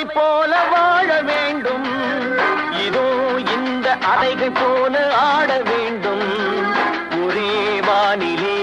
அவரை போல வாழ வேண்டும். இதோ இந்த அலைகள் போல ஆட வேண்டும். ஒரே வானிலே